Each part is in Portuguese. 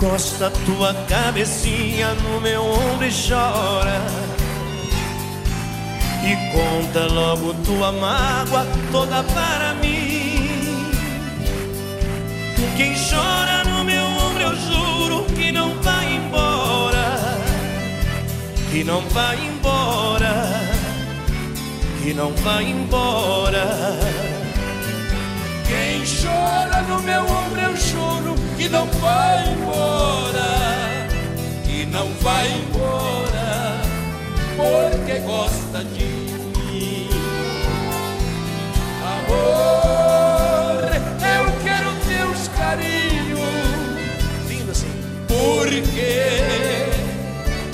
Encosta tua cabecinha no meu ombro e chora. E conta logo tua mágoa toda para mim. Quem chora no meu ombro, eu juro que não vai embora. Que não vai embora. Que não vai embora. Quem chora no meu ombro, eu juro que não vai embora. Gosta de mim. Amor, eu quero teus carinhos. Lindo assim. Porque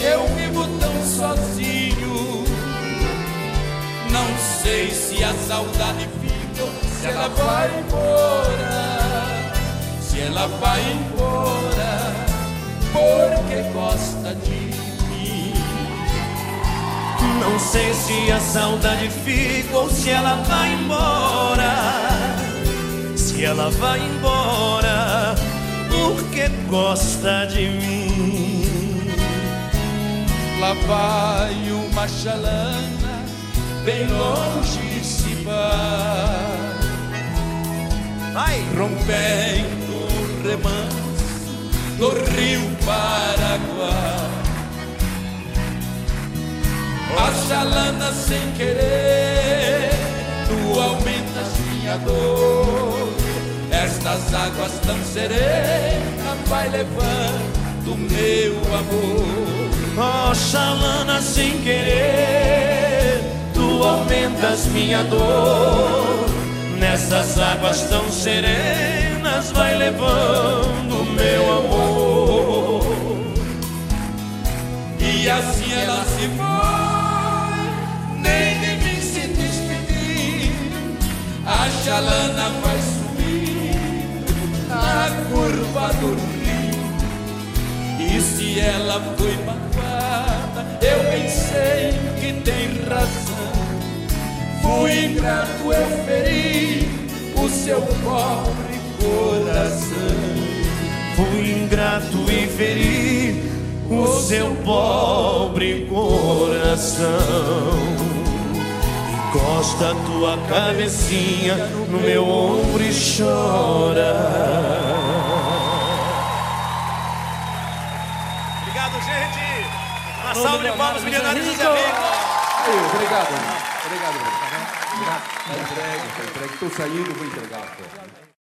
eu vivo tão sozinho. Não sei se a saudade fica, se ela vai embora. Se ela vai embora, porque gosta de mim. Não sei se a saudade fica ou se ela vai embora. Se ela vai embora, porque gosta de mim. Lá vai uma chalana, bem longe se vai. Vai! rompendo o remanso do rio Paraguai. A chalana sem querer, tu aumentas minha dor. Estas águas tão serenas vai levando meu amor. Oh, Xalana, sem querer, tu aumentas minha dor. Nessas águas tão serenas, vai levando meu amor. E assim ela se foi, A chalana vai subir na curva do rio. E se ela foi magoada, eu bem sei que tem razão. Fui ingrato, eu feri o seu pobre coração. Fui ingrato e feri o seu pobre coração. Encosta tua cabecinha no meu ombro e chora. Obrigado, gente. Uma salva de palmas, milionários dos amigos. Aí, obrigado. Obrigado, velho. Tá entregue, tá entregue. Tô saindo, vou entregar. pô.